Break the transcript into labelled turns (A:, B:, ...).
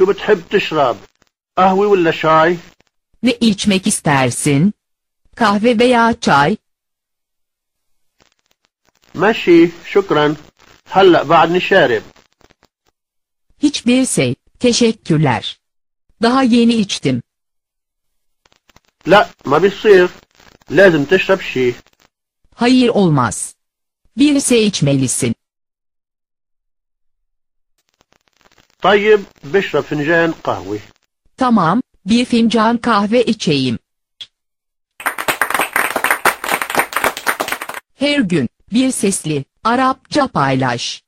A: شو بتحب تشرب قهوة ولا شاي
B: Ne içmek istersin? Kahve veya çay?
A: ماشي شكرا هلأ بعدني شارب
B: Hiçbir şey. Teşekkürler. Daha yeni içtim.
A: لا ما بيصير لازم تشرب شي
B: Hayır olmaz. Bir şey içmelisin.
A: طيب بشرب فنجان قهوة
B: Tamam, bir fincan kahve içeyim. Her gün bir sesli Arapça paylaş.